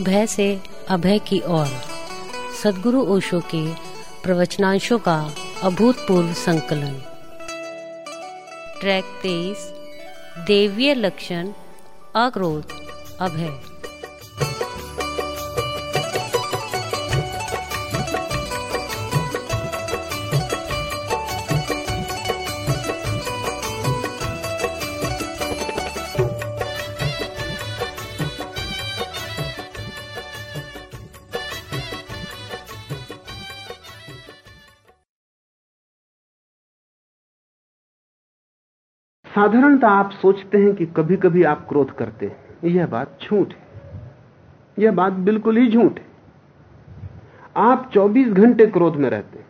भय से अभय की ओर। सदगुरु ओशो के प्रवचनांशों का अभूतपूर्व संकलन। ट्रैक तेईस, देवीय लक्षण अक्रोध अभय। साधारणतः आप सोचते हैं कि कभी कभी आप क्रोध करते हैं। यह बात झूठ है। यह बात बिल्कुल ही झूठ है। आप 24 घंटे क्रोध में रहते हैं।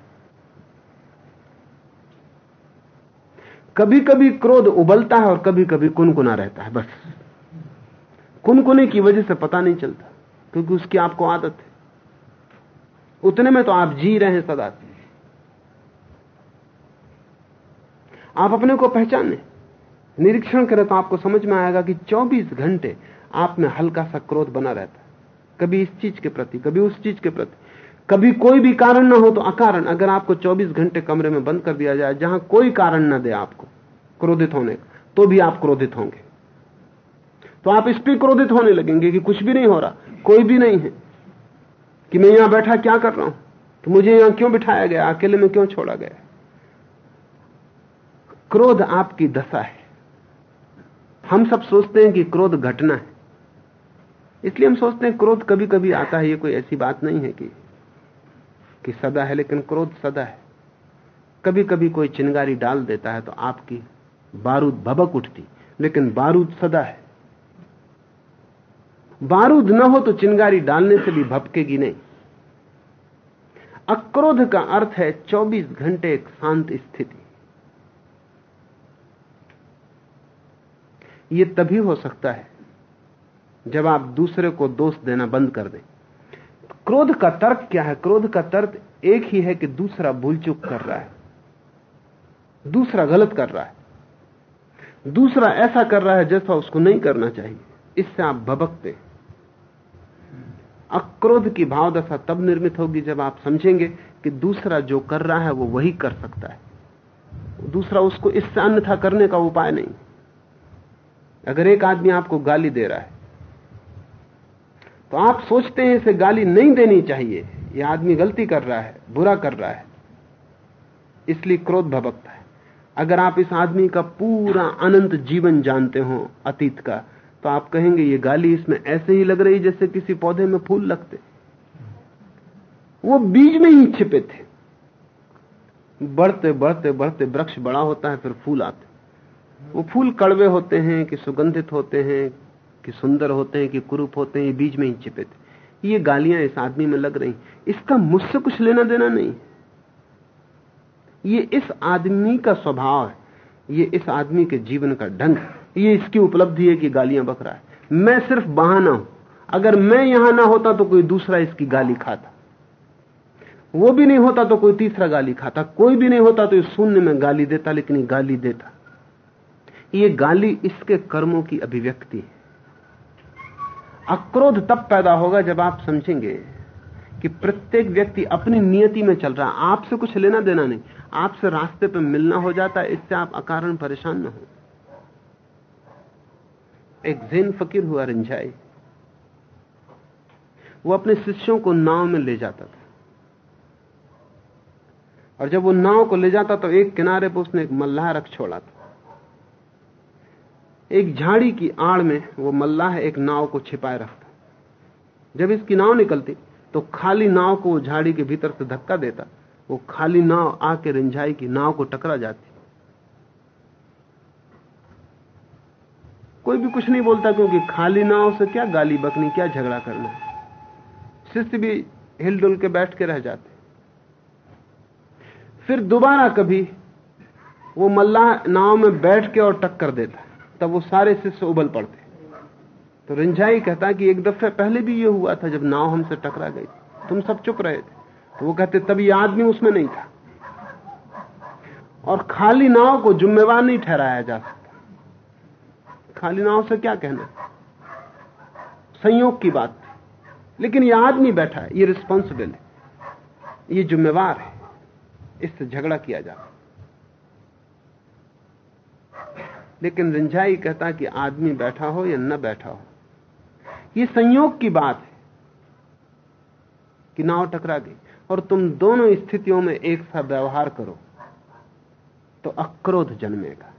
कभी कभी क्रोध उबलता है और कभी कभी कुनकुना रहता है, बस। कुनकुने की वजह से पता नहीं चलता, क्योंकि उसकी आपको आदत है। उतने में तो आप जी रहे हैं सदा आप अपने को पहचाने। निरीक्षण करें तो आपको समझ में आएगा कि 24 घंटे आप में हल्का सा क्रोध बना रहता है। कभी इस चीज़ के प्रति, कभी उस चीज़ के प्रति। कभी कोई भी कारण ना हो तो अकारण, अगर आपको 24 घंटे कमरे में बंद कर दिया जाए, जहाँ कोई कारण ना दे आपको, क्रोधित होने का तो भी आप क्रोधित होंगे। तो आप इस पर क्रोधित होने लगेंगे कि कुछ भी नहीं हो रहा, कोई भी नहीं है। कि मैं यहाँ बैठा क्या कर रहा हूँ? कि मुझे यहाँ क्यों बिठाया गया? अकेले में क्यों छोड़ा गया? क्रोध आपकी दशा है। हम सब सोचते हैं कि क्रोध घटना है। इसलिए हम सोचते हैं क्रोध कभी कभी आता है, ये कोई ऐसी बात नहीं है कि कि सदा है, लेकिन क्रोध सदा है। कभी कभी कोई चिंगारी डाल देता है तो आपकी बारूद भबक उठती, लेकिन बारूद सदा है। बारूद न हो तो चिंगारी डालने से भी भपकेगी नहीं। अक्रोध का अर्थ है 24 घंटे एक शांत स्थिति। यह तभी हो सकता है जब आप दूसरे को दोष देना बंद कर दें। क्रोध का तर्क क्या है? क्रोध का तर्क एक ही है कि दूसरा भूल चूक कर रहा है। दूसरा गलत कर रहा है। दूसरा ऐसा कर रहा है जैसा उसको नहीं करना चाहिए। इससे आप भबकते अक्रोध की भावदशा तब निर्मित होगी जब आप समझेंगे कि दूसरा जो कर रहा है वो वही कर सकता है। दूसरा उसको इससे अन्यथा करने का उपाय नहीं। अगर एक आदमी आपको गाली दे रहा है तो आप सोचते हैं इसे गाली नहीं देनी चाहिए। यह आदमी गलती कर रहा है, बुरा कर रहा है, इसलिए क्रोध भबकता है। अगर आप इस आदमी का पूरा अनंत जीवन जानते हो अतीत का तो आप कहेंगे, ये गाली इसमें ऐसे ही लग रही जैसे किसी पौधे में फूल लगते। वो बीज में ही छिपे थे। बढ़ते बढ़ते बढ़ते वृक्ष बड़ा होता है, फिर फूल आते। वो फूल कड़वे होते हैं, कि सुगंधित होते हैं, कि सुंदर होते हैं, कि कुरूप होते हैं, ये बीज में ही छिपे थे। ये गालियाँ इस आदमी में लग रही इसका मुझसे कुछ लेना देना नहीं। ये इस आदमी का स्वभाव है। ये इस आदमी के जीवन का ढंग ये इसकी उपलब्धि है कि गालियाँ बक रहा है। मैं सिर्फ़ बहाना हूँ। अगर मैं यहाँ ना होता तो कोई दूसरा इसकी गाली खाता। वो भी नहीं होता तो कोई तीसरा गाली खाता। कोई भी नहीं होता तो ये शून्य में गाली देता, लेकिन गाली देता। ये गाली इसके कर्मों की अभिव्यक्ति है। अक्रोध तब पैदा होगा जब आप समझेंगे कि प्रत्येक व्यक्ति अपनी नियति में चल रहा है। आपसे कुछ लेना देना नहीं। आपसे रास्ते पर मिलना हो जाता है, इससे आप अकारण परेशान न हो। एक जैन फकीर हुआ रिंझाई वो अपने शिष्यों को नाव में ले जाता था। और जब वो नाव को ले जाता तो एक किनारे पर उसने एक मल्लाह रख छोड़ा था। एक झाड़ी की आड़ में वो मल्लाह एक नाव को छिपाए रखता जब इसकी नाव निकलती तो खाली नाव को झाड़ी के भीतर से धक्का देता। वो खाली नाव आके रिंझाई की नाव को टकरा जाती। कोई भी कुछ नहीं बोलता, क्योंकि खाली नाव से क्या गाली बकनी, क्या झगड़ा करना शिष्य भी हिलडुल के बैठ के रह जाते फिर दोबारा कभी वो मल्लाह नाव में बैठ के और टक्कर देता तब वो सारे शिष्य उबल पड़ते। तो रिंझाई कहता कि एक दफे पहले भी ये हुआ था जब नाव हमसे टकरा गई तुम सब चुप रहे थे। तो वो कहते, तब ये आदमी उसमें नहीं था। और खाली नाव को जुम्मेवार नहीं ठहराया जा सकता। खाली नाव से क्या कहना? संयोग की बात। थी लेकिन यह आदमी बैठा है, ये रिस्पॉन्सिबल है। ये जिम्मेवार है। इससे झगड़ा किया जाता लेकिन रिंझाई कहता कि आदमी बैठा हो या न बैठा हो। यह संयोग की बात है कि नाव टकरा गई और तुम दोनों स्थितियों में एक सा व्यवहार करो तो अक्रोध जन्मेगा।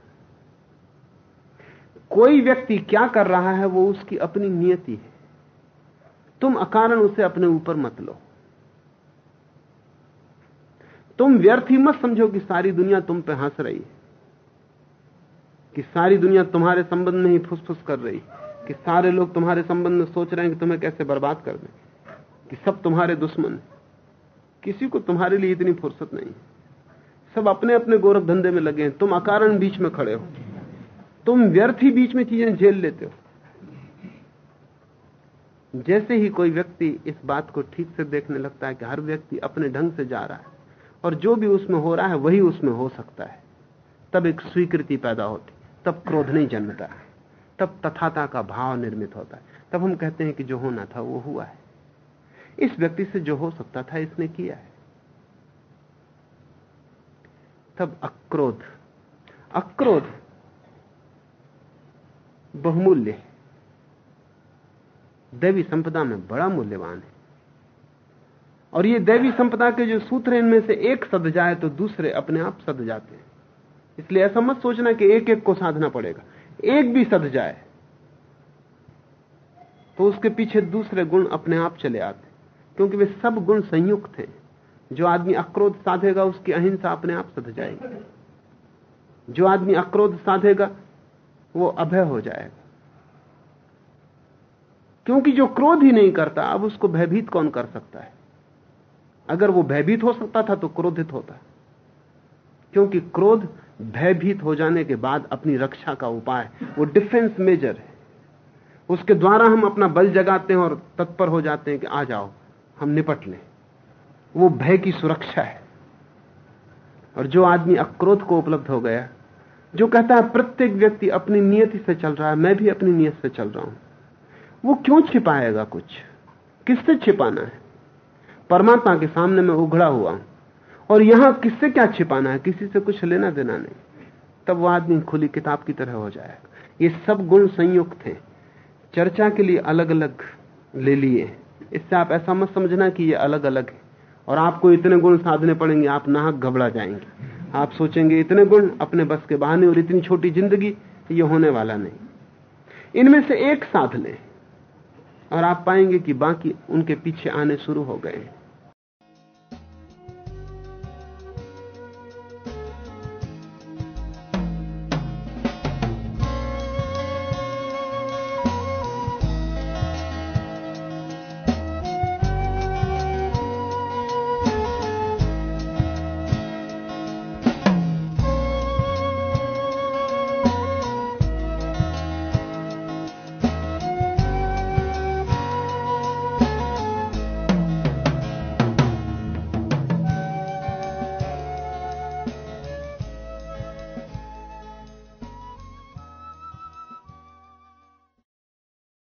कोई व्यक्ति क्या कर रहा है वो उसकी अपनी नियति है। तुम अकारण उसे अपने ऊपर मत लो। तुम व्यर्थ ही मत समझो कि सारी दुनिया तुम पे हंस रही है। कि सारी दुनिया तुम्हारे संबंध में ही फुसफुस कर रही, कि सारे लोग तुम्हारे संबंध में सोच रहे हैं कि तुम्हें कैसे बर्बाद कर दें, कि सब तुम्हारे दुश्मन किसी को तुम्हारे लिए इतनी फुर्सत नहीं। सब अपने अपने गोरख धंधे में लगे हैं। तुम अकारण बीच में खड़े हो। तुम व्यर्थ ही बीच में चीज़ें झेल लेते हो। जैसे ही कोई व्यक्ति इस बात को ठीक से देखने लगता है कि हर व्यक्ति अपने ढंग से जा रहा है, और जो भी उसमें हो रहा है, वही उसमें हो सकता है, तब एक स्वीकृति पैदा होती। तब क्रोध नहीं जन्मता। तब तथाता का भाव निर्मित होता है। तब हम कहते हैं कि जो होना था, वो हुआ है। इस व्यक्ति से जो हो सकता था, इसने किया है। तब अक्रोध। अक्रोध बहुमूल्य है। दैवी संपदा में बड़ा मूल्यवान है। और ये दैवी संपदा के जो सूत्र इनमें से एक सद जाए तो दूसरे अपने आप सद जाते हैं। इसलिए ऐसा मत सोचना कि एक एक को साधना पड़ेगा। एक भी सद जाए तो उसके पीछे दूसरे गुण अपने आप चले आते क्योंकि वे सब गुण संयुक्त हैं। जो आदमी अक्रोध साधेगा, उसकी अहिंसा अपने आप सद जाएगी। जो आदमी अक्रोध साधेगा, वो अभय हो जाएगा। क्योंकि जो क्रोध ही नहीं करता, अब उसको भयभीत कौन कर सकता है? अगर वो भयभीत हो सकता था तो क्रोधित होता। क्योंकि क्रोध भयभीत हो जाने के बाद अपनी रक्षा का उपाय, वो डिफेंस मेजर है। उसके द्वारा हम अपना बल जगाते हैं और तत्पर हो जाते हैं कि आ जाओ, हम निपट लें। वो भय की सुरक्षा है। और जो आदमी अक्रोध को उपलब्ध हो गया, जो कहता है प्रत्येक व्यक्ति अपनी नियति से चल रहा है, मैं भी अपनी नियत से चल रहा हूँ, वो क्यों छिपाएगा कुछ? किससे छिपाना है? परमात्मा के सामने मैं उघड़ा हुआ हूँ। और यहाँ किससे क्या छिपाना है? किसी से कुछ लेना देना नहीं। तब वो आदमी खुली किताब की तरह हो जाएगा ये सब गुण संयुक्त हैं। चर्चा के लिए अलग अलग ले लिए। इससे आप ऐसा मत समझना कि ये अलग अलग है। और आपको इतने गुण साधने पड़ेंगे, आप नाहक घबरा जाएँगे। आप सोचेंगे, इतने गुण अपने बस के बहाने और इतनी छोटी ज़िंदगी, ये होने वाला नहीं। इनमें से एक साध लें। और आप पाएँगे कि बाकी उनके पीछे आने शुरू हो गए